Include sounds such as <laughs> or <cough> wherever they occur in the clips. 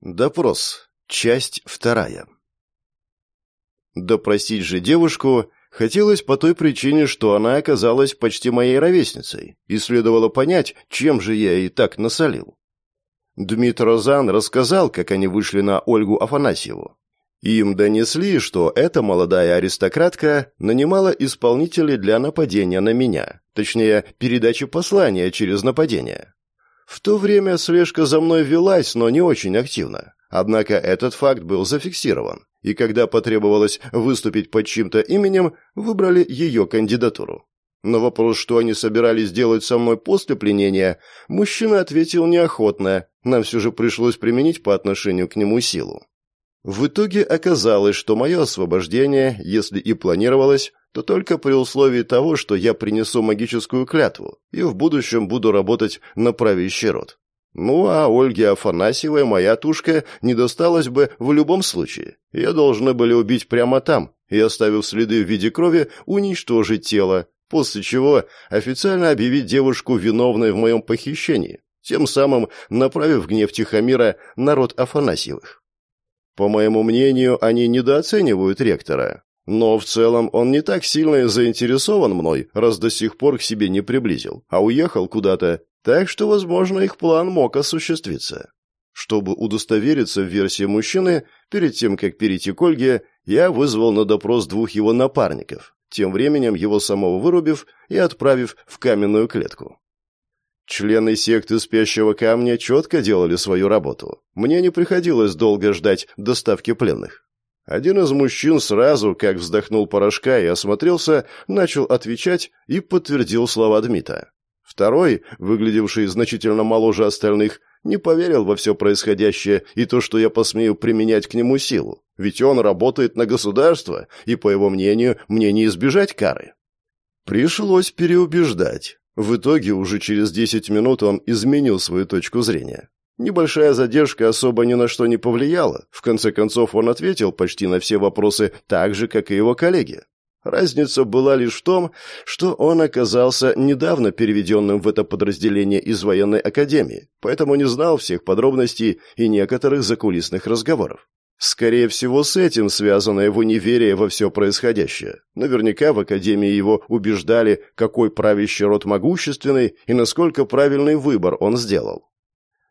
Допрос. Часть вторая. Допросить же девушку хотелось по той причине, что она оказалась почти моей ровесницей, и следовало понять, чем же я ей так насолил. Дмитрий Розан рассказал, как они вышли на Ольгу Афанасьеву. Им донесли, что эта молодая аристократка нанимала исполнителей для нападения на меня, точнее, передачи послания через нападение. В то время слежка за мной велась, но не очень активно. Однако этот факт был зафиксирован, и когда потребовалось выступить под чьим-то именем, выбрали ее кандидатуру. На вопрос, что они собирались делать со мной после пленения, мужчина ответил неохотно, нам все же пришлось применить по отношению к нему силу. В итоге оказалось, что мое освобождение, если и планировалось, то только при условии того, что я принесу магическую клятву и в будущем буду работать на правящий род. Ну, а Ольге Афанасьевой моя тушка не досталась бы в любом случае. Ее должны были убить прямо там и, оставив следы в виде крови, уничтожить тело, после чего официально объявить девушку виновной в моем похищении, тем самым направив гнев Тихомира на род Афанасьевых. По моему мнению, они недооценивают ректора, но в целом он не так сильно заинтересован мной, раз до сих пор к себе не приблизил, а уехал куда-то, так что, возможно, их план мог осуществиться. Чтобы удостовериться в версии мужчины, перед тем, как перейти к Ольге, я вызвал на допрос двух его напарников, тем временем его самого вырубив и отправив в каменную клетку. Члены секты спящего камня четко делали свою работу. Мне не приходилось долго ждать доставки пленных. Один из мужчин сразу, как вздохнул порошка и осмотрелся, начал отвечать и подтвердил слова Дмита. Второй, выглядевший значительно моложе остальных, не поверил во все происходящее и то, что я посмею применять к нему силу, ведь он работает на государство, и, по его мнению, мне не избежать кары. Пришлось переубеждать. В итоге уже через десять минут он изменил свою точку зрения. Небольшая задержка особо ни на что не повлияла. В конце концов, он ответил почти на все вопросы так же, как и его коллеги. Разница была лишь в том, что он оказался недавно переведенным в это подразделение из военной академии, поэтому не знал всех подробностей и некоторых закулисных разговоров. Скорее всего, с этим связано его неверие во все происходящее. Наверняка в Академии его убеждали, какой правящий род могущественный и насколько правильный выбор он сделал.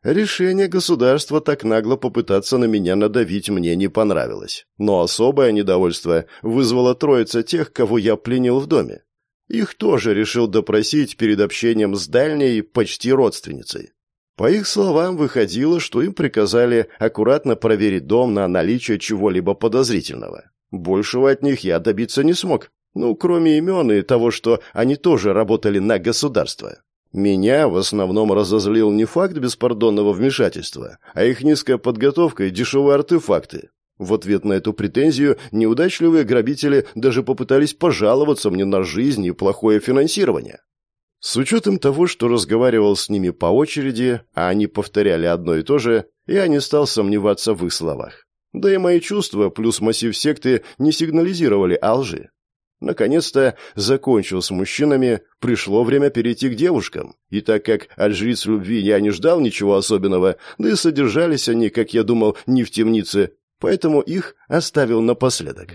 Решение государства так нагло попытаться на меня надавить мне не понравилось. Но особое недовольство вызвало троица тех, кого я пленил в доме. Их тоже решил допросить перед общением с дальней, почти родственницей. По их словам, выходило, что им приказали аккуратно проверить дом на наличие чего-либо подозрительного. Большего от них я добиться не смог. Ну, кроме имен и того, что они тоже работали на государство. Меня в основном разозлил не факт беспардонного вмешательства, а их низкая подготовка и дешевые артефакты. В ответ на эту претензию неудачливые грабители даже попытались пожаловаться мне на жизнь и плохое финансирование. С учетом того, что разговаривал с ними по очереди, а они повторяли одно и то же, я не стал сомневаться в их словах. Да и мои чувства плюс массив секты не сигнализировали о лжи. Наконец-то закончил с мужчинами, пришло время перейти к девушкам. И так как от жриц любви я не ждал ничего особенного, да и содержались они, как я думал, не в темнице, поэтому их оставил напоследок.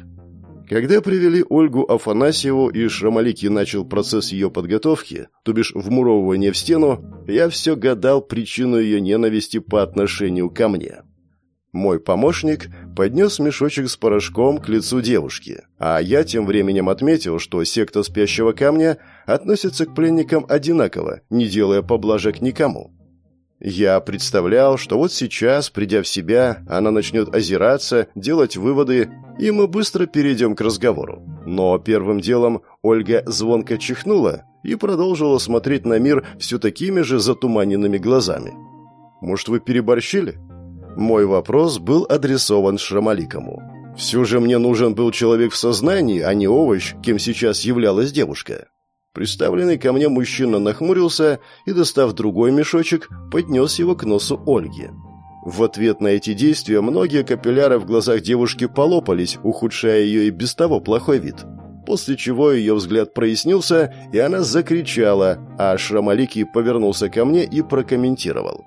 Когда привели Ольгу Афанасьеву и Шрамалики начал процесс ее подготовки, то бишь вмуровывания в стену, я все гадал причину ее ненависти по отношению ко мне. Мой помощник поднес мешочек с порошком к лицу девушки, а я тем временем отметил, что секта спящего камня относится к пленникам одинаково, не делая поблажек никому. Я представлял, что вот сейчас, придя в себя, она начнет озираться, делать выводы, и мы быстро перейдем к разговору. Но первым делом Ольга звонко чихнула и продолжила смотреть на мир все такими же затуманенными глазами. «Может, вы переборщили?» Мой вопрос был адресован Шрамаликому. Все же мне нужен был человек в сознании, а не овощ, кем сейчас являлась девушка. Представленный ко мне мужчина нахмурился и, достав другой мешочек, поднес его к носу Ольги. В ответ на эти действия многие капилляры в глазах девушки полопались, ухудшая ее и без того плохой вид. После чего ее взгляд прояснился, и она закричала, а Шрамалики повернулся ко мне и прокомментировал.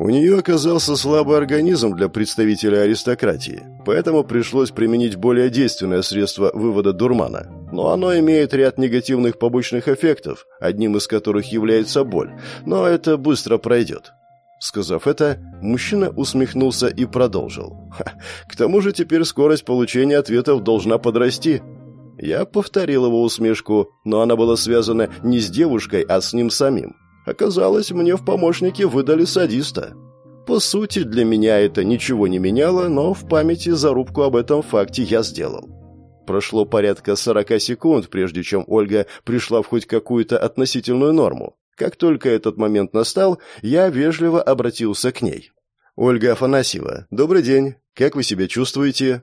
У нее оказался слабый организм для представителя аристократии, поэтому пришлось применить более действенное средство вывода дурмана. Но оно имеет ряд негативных побочных эффектов, одним из которых является боль, но это быстро пройдет. Сказав это, мужчина усмехнулся и продолжил. «К тому же теперь скорость получения ответов должна подрасти». Я повторил его усмешку, но она была связана не с девушкой, а с ним самим. Оказалось, мне в помощники выдали садиста. По сути, для меня это ничего не меняло, но в памяти зарубку об этом факте я сделал. Прошло порядка 40 секунд, прежде чем Ольга пришла в хоть какую-то относительную норму. Как только этот момент настал, я вежливо обратился к ней. «Ольга Афанасьева, добрый день. Как вы себя чувствуете?»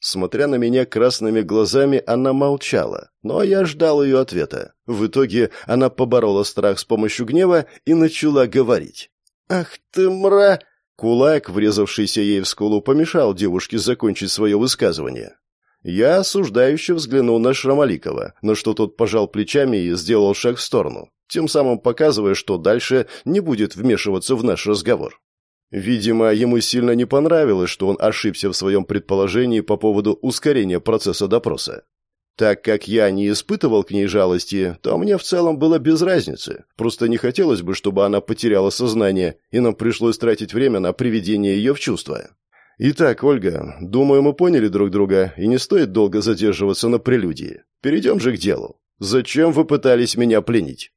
Смотря на меня красными глазами, она молчала, но я ждал ее ответа. В итоге она поборола страх с помощью гнева и начала говорить. «Ах ты, мра!» Кулак, врезавшийся ей в скулу, помешал девушке закончить свое высказывание. Я осуждающе взглянул на Шрамаликова, на что тот пожал плечами и сделал шаг в сторону, тем самым показывая, что дальше не будет вмешиваться в наш разговор. Видимо, ему сильно не понравилось, что он ошибся в своем предположении по поводу ускорения процесса допроса. Так как я не испытывал к ней жалости, то мне в целом было без разницы. Просто не хотелось бы, чтобы она потеряла сознание, и нам пришлось тратить время на приведение ее в чувство. Итак, Ольга, думаю, мы поняли друг друга, и не стоит долго задерживаться на прелюдии. Перейдем же к делу. Зачем вы пытались меня пленить?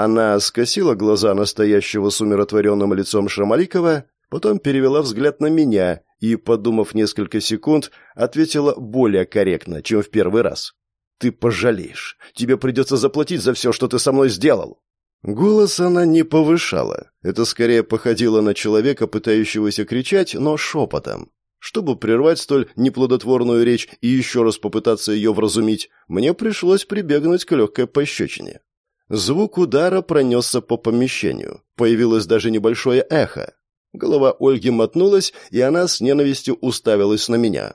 Она скосила глаза настоящего с умиротворенным лицом Шамаликова, потом перевела взгляд на меня и, подумав несколько секунд, ответила более корректно, чем в первый раз. «Ты пожалеешь. Тебе придется заплатить за все, что ты со мной сделал». Голос она не повышала. Это скорее походило на человека, пытающегося кричать, но шепотом. Чтобы прервать столь неплодотворную речь и еще раз попытаться ее вразумить, мне пришлось прибегнуть к легкой пощечине. Звук удара пронесся по помещению. Появилось даже небольшое эхо. Голова Ольги мотнулась, и она с ненавистью уставилась на меня.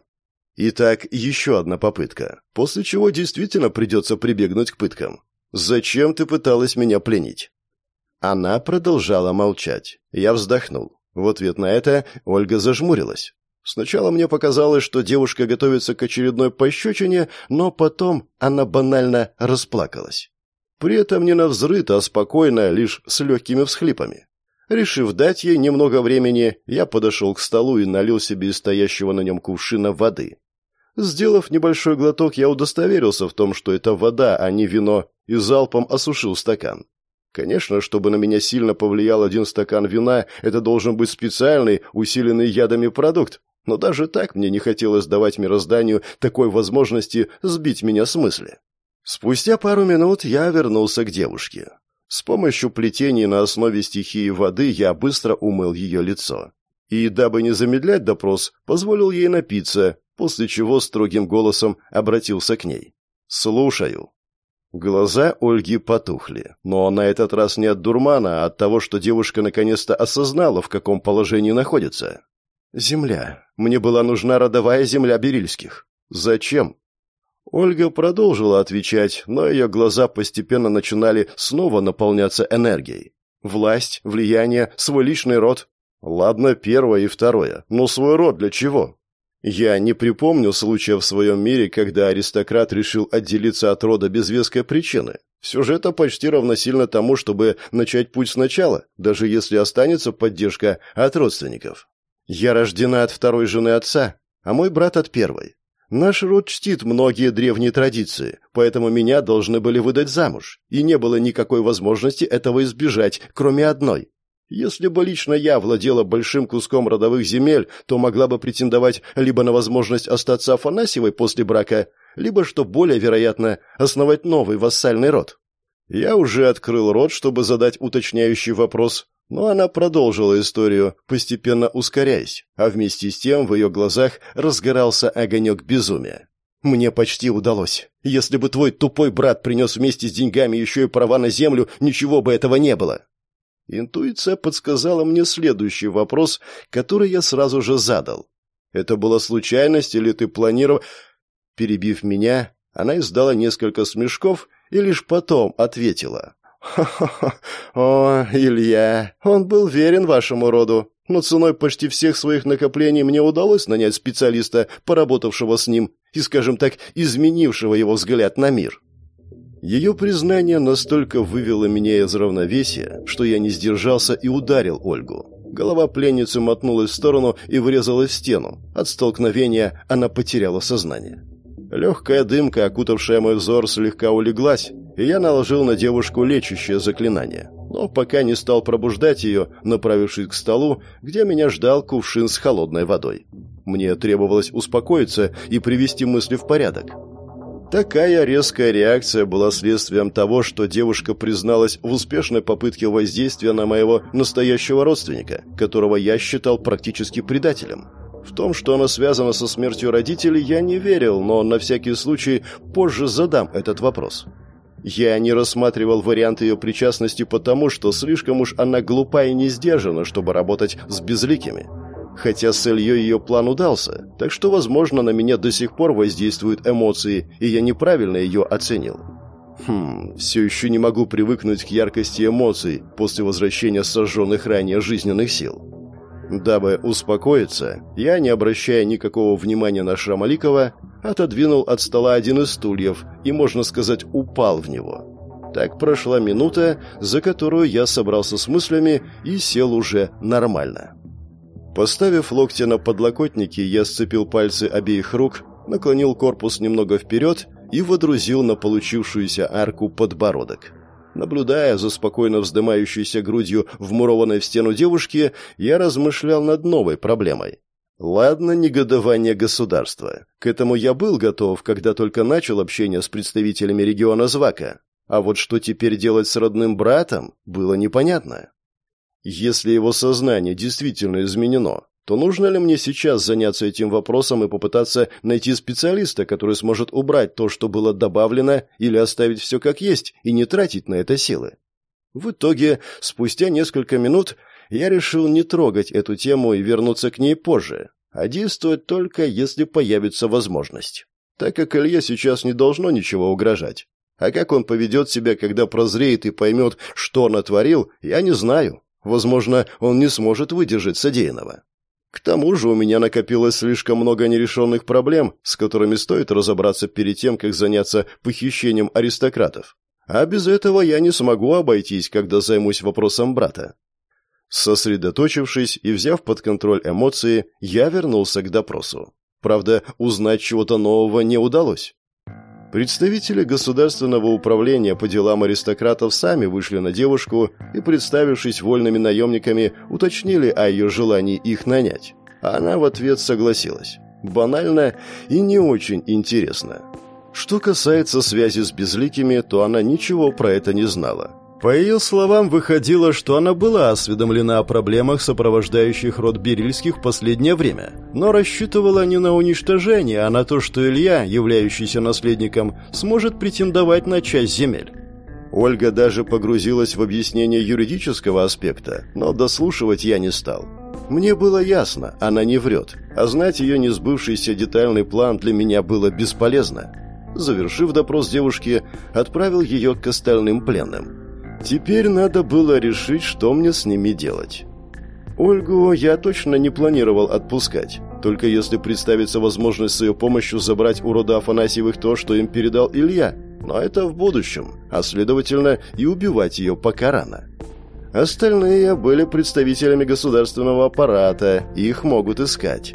Итак, еще одна попытка, после чего действительно придется прибегнуть к пыткам. «Зачем ты пыталась меня пленить?» Она продолжала молчать. Я вздохнул. В ответ на это Ольга зажмурилась. Сначала мне показалось, что девушка готовится к очередной пощечине, но потом она банально расплакалась. При этом не навзрыд, а спокойно, лишь с легкими всхлипами. Решив дать ей немного времени, я подошел к столу и налил себе из стоящего на нем кувшина воды. Сделав небольшой глоток, я удостоверился в том, что это вода, а не вино, и залпом осушил стакан. Конечно, чтобы на меня сильно повлиял один стакан вина, это должен быть специальный, усиленный ядами продукт, но даже так мне не хотелось давать мирозданию такой возможности сбить меня с мысли. Спустя пару минут я вернулся к девушке. С помощью плетений на основе стихии воды я быстро умыл ее лицо. И, дабы не замедлять допрос, позволил ей напиться, после чего строгим голосом обратился к ней. «Слушаю». Глаза Ольги потухли, но на этот раз не от дурмана, а от того, что девушка наконец-то осознала, в каком положении находится. «Земля. Мне была нужна родовая земля Берильских. Зачем?» Ольга продолжила отвечать, но ее глаза постепенно начинали снова наполняться энергией. Власть, влияние, свой личный род. Ладно, первое и второе, но свой род для чего? Я не припомню случая в своем мире, когда аристократ решил отделиться от рода без веской причины. Все же это почти равносильно тому, чтобы начать путь сначала, даже если останется поддержка от родственников. Я рождена от второй жены отца, а мой брат от первой. Наш род чтит многие древние традиции, поэтому меня должны были выдать замуж, и не было никакой возможности этого избежать, кроме одной. Если бы лично я владела большим куском родовых земель, то могла бы претендовать либо на возможность остаться Афанасьевой после брака, либо, что более вероятно, основать новый вассальный род. Я уже открыл рот, чтобы задать уточняющий вопрос, но она продолжила историю, постепенно ускоряясь, а вместе с тем в ее глазах разгорался огонек безумия. «Мне почти удалось. Если бы твой тупой брат принес вместе с деньгами еще и права на землю, ничего бы этого не было». Интуиция подсказала мне следующий вопрос, который я сразу же задал. «Это была случайность или ты планировал...» Перебив меня, она издала несколько смешков и лишь потом ответила. «Ха-ха-ха! <laughs> О, Илья! Он был верен вашему роду, но ценой почти всех своих накоплений мне удалось нанять специалиста, поработавшего с ним и, скажем так, изменившего его взгляд на мир». Ее признание настолько вывело меня из равновесия, что я не сдержался и ударил Ольгу. Голова пленницы мотнулась в сторону и врезалась в стену. От столкновения она потеряла сознание. Легкая дымка, окутавшая мой взор, слегка улеглась, и я наложил на девушку лечащее заклинание. Но пока не стал пробуждать ее, направившись к столу, где меня ждал кувшин с холодной водой. Мне требовалось успокоиться и привести мысли в порядок. Такая резкая реакция была следствием того, что девушка призналась в успешной попытке воздействия на моего настоящего родственника, которого я считал практически предателем. В том, что она связана со смертью родителей, я не верил, но на всякий случай позже задам этот вопрос. Я не рассматривал вариант ее причастности потому, что слишком уж она глупа и не сдержана, чтобы работать с безликими. Хотя с Ильей ее план удался, так что, возможно, на меня до сих пор воздействуют эмоции, и я неправильно ее оценил. Хм, все еще не могу привыкнуть к яркости эмоций после возвращения сожженных ранее жизненных сил. Дабы успокоиться, я, не обращая никакого внимания на Шрамаликова, отодвинул от стола один из стульев и, можно сказать, упал в него. Так прошла минута, за которую я собрался с мыслями и сел уже нормально. Поставив локти на подлокотники, я сцепил пальцы обеих рук, наклонил корпус немного вперед и водрузил на получившуюся арку подбородок. Наблюдая за спокойно вздымающейся грудью вмурованной в стену девушки, я размышлял над новой проблемой. Ладно, негодование государства. К этому я был готов, когда только начал общение с представителями региона Звака. А вот что теперь делать с родным братом, было непонятно. Если его сознание действительно изменено, то нужно ли мне сейчас заняться этим вопросом и попытаться найти специалиста, который сможет убрать то, что было добавлено, или оставить все как есть и не тратить на это силы? В итоге, спустя несколько минут, я решил не трогать эту тему и вернуться к ней позже, а действовать только, если появится возможность. Так как Илье сейчас не должно ничего угрожать. А как он поведет себя, когда прозреет и поймет, что натворил, я не знаю. Возможно, он не сможет выдержать содеянного. К тому же у меня накопилось слишком много нерешенных проблем, с которыми стоит разобраться перед тем, как заняться похищением аристократов. А без этого я не смогу обойтись, когда займусь вопросом брата. Сосредоточившись и взяв под контроль эмоции, я вернулся к допросу. Правда, узнать чего-то нового не удалось. Представители государственного управления по делам аристократов сами вышли на девушку и, представившись вольными наемниками, уточнили о ее желании их нанять. Она в ответ согласилась. Банально и не очень интересно. Что касается связи с безликими, то она ничего про это не знала. По ее словам, выходило, что она была осведомлена о проблемах, сопровождающих род Берильских в последнее время, но рассчитывала не на уничтожение, а на то, что Илья, являющийся наследником, сможет претендовать на часть земель. Ольга даже погрузилась в объяснение юридического аспекта, но дослушивать я не стал. Мне было ясно, она не врет, а знать ее несбывшийся детальный план для меня было бесполезно. Завершив допрос девушки, отправил ее к остальным пленным. Теперь надо было решить, что мне с ними делать. Ольгу я точно не планировал отпускать, только если представится возможность с ее помощью забрать у рода Афанасьевых то, что им передал Илья, но это в будущем, а следовательно и убивать ее пока рано. Остальные были представителями государственного аппарата, их могут искать.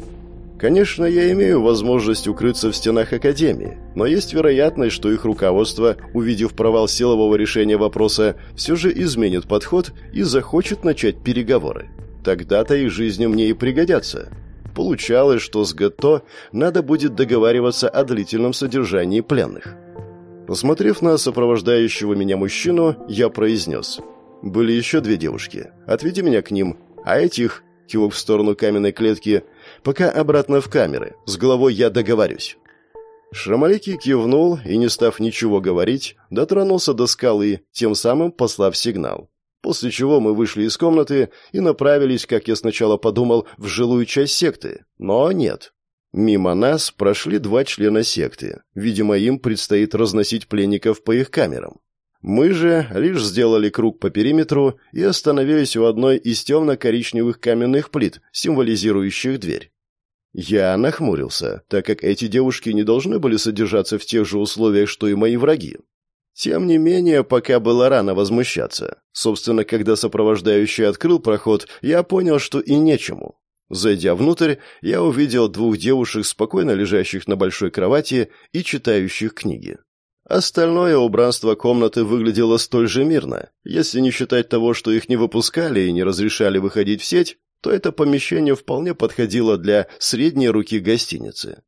Конечно, я имею возможность укрыться в стенах Академии, но есть вероятность, что их руководство, увидев провал силового решения вопроса, все же изменит подход и захочет начать переговоры. Тогда-то их жизни мне и пригодятся. Получалось, что с ГТО надо будет договариваться о длительном содержании пленных. Посмотрев на сопровождающего меня мужчину, я произнес. «Были еще две девушки. Отведи меня к ним. А этих...» Кивок в сторону каменной клетки – Пока обратно в камеры. С головой я договорюсь». Шрамаликий кивнул и, не став ничего говорить, дотронулся до скалы, тем самым послав сигнал. После чего мы вышли из комнаты и направились, как я сначала подумал, в жилую часть секты. Но нет. Мимо нас прошли два члена секты. Видимо, им предстоит разносить пленников по их камерам. Мы же лишь сделали круг по периметру и остановились у одной из темно-коричневых каменных плит, символизирующих дверь. Я нахмурился, так как эти девушки не должны были содержаться в тех же условиях, что и мои враги. Тем не менее, пока было рано возмущаться. Собственно, когда сопровождающий открыл проход, я понял, что и нечему. Зайдя внутрь, я увидел двух девушек, спокойно лежащих на большой кровати и читающих книги. Остальное убранство комнаты выглядело столь же мирно. Если не считать того, что их не выпускали и не разрешали выходить в сеть, то это помещение вполне подходило для средней руки гостиницы.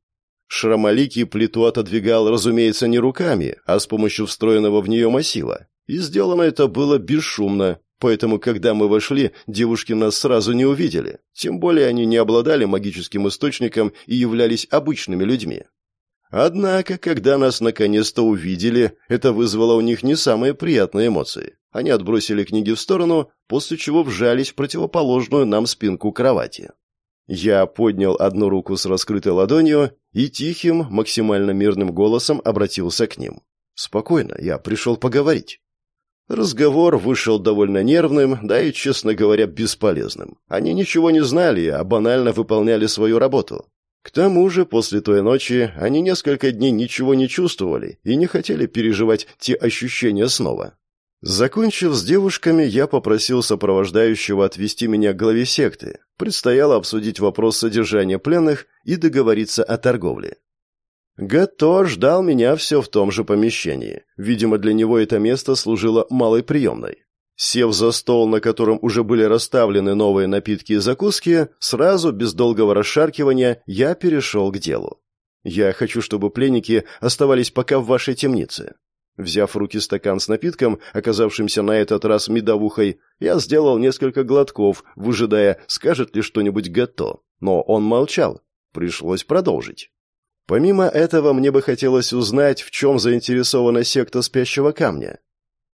Шрамалики плиту отодвигал, разумеется, не руками, а с помощью встроенного в нее массива. И сделано это было бесшумно, Поэтому, когда мы вошли, девушки нас сразу не увидели. Тем более они не обладали магическим источником и являлись обычными людьми. Однако, когда нас наконец-то увидели, это вызвало у них не самые приятные эмоции. Они отбросили книги в сторону, после чего вжались в противоположную нам спинку кровати. Я поднял одну руку с раскрытой ладонью и тихим, максимально мирным голосом обратился к ним. «Спокойно, я пришел поговорить». Разговор вышел довольно нервным, да и, честно говоря, бесполезным. Они ничего не знали, а банально выполняли свою работу. К тому же, после той ночи они несколько дней ничего не чувствовали и не хотели переживать те ощущения снова. Закончив с девушками, я попросил сопровождающего отвести меня к главе секты. Предстояло обсудить вопрос содержания пленных и договориться о торговле. Гато ждал меня все в том же помещении. Видимо, для него это место служило малой приемной. Сев за стол, на котором уже были расставлены новые напитки и закуски, сразу, без долгого расшаркивания, я перешел к делу. «Я хочу, чтобы пленники оставались пока в вашей темнице». Взяв в руки стакан с напитком, оказавшимся на этот раз медовухой, я сделал несколько глотков, выжидая, скажет ли что-нибудь Гато. Но он молчал. Пришлось продолжить. Помимо этого, мне бы хотелось узнать, в чем заинтересована секта спящего камня.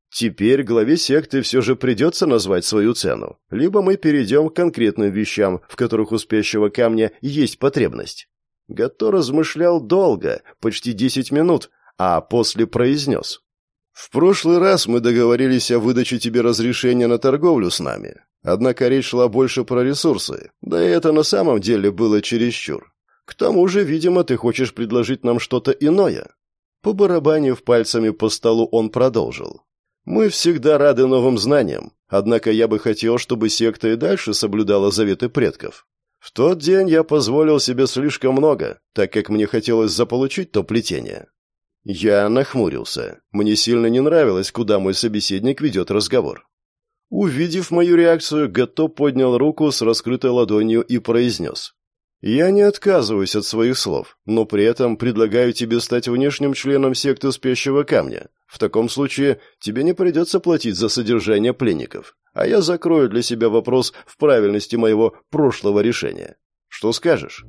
Теперь главе секты все же придется назвать свою цену, либо мы перейдем к конкретным вещам, в которых у спящего камня есть потребность. Гато размышлял долго, почти десять минут, а после произнес. «В прошлый раз мы договорились о выдаче тебе разрешения на торговлю с нами. Однако речь шла больше про ресурсы, да и это на самом деле было чересчур. К тому же, видимо, ты хочешь предложить нам что-то иное. Побарабанив пальцами по столу, он продолжил. Мы всегда рады новым знаниям, однако я бы хотел, чтобы секта и дальше соблюдала заветы предков. В тот день я позволил себе слишком много, так как мне хотелось заполучить то плетение. Я нахмурился. Мне сильно не нравилось, куда мой собеседник ведет разговор. Увидев мою реакцию, Гато поднял руку с раскрытой ладонью и произнес. Я не отказываюсь от своих слов, но при этом предлагаю тебе стать внешним членом секты спящего камня. В таком случае тебе не придется платить за содержание пленников, а я закрою для себя вопрос в правильности моего прошлого решения. Что скажешь?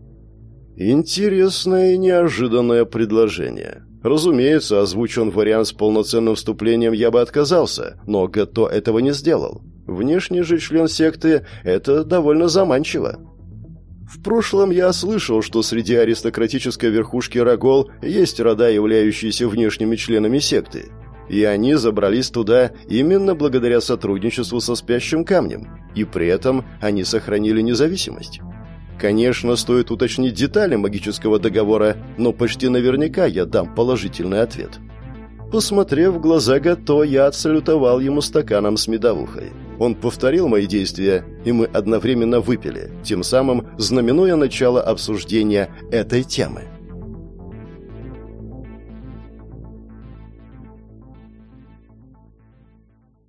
Интересное и неожиданное предложение. Разумеется, озвучен вариант с полноценным вступлением я бы отказался, но Гато этого не сделал. Внешний же член секты – это довольно заманчиво. В прошлом я слышал, что среди аристократической верхушки Рогол есть рода, являющиеся внешними членами секты. И они забрались туда именно благодаря сотрудничеству со спящим камнем. И при этом они сохранили независимость. Конечно, стоит уточнить детали магического договора, но почти наверняка я дам положительный ответ. Посмотрев в глаза Гато, я отсалютовал ему стаканом с медовухой. Он повторил мои действия, и мы одновременно выпили, тем самым знаменуя начало обсуждения этой темы.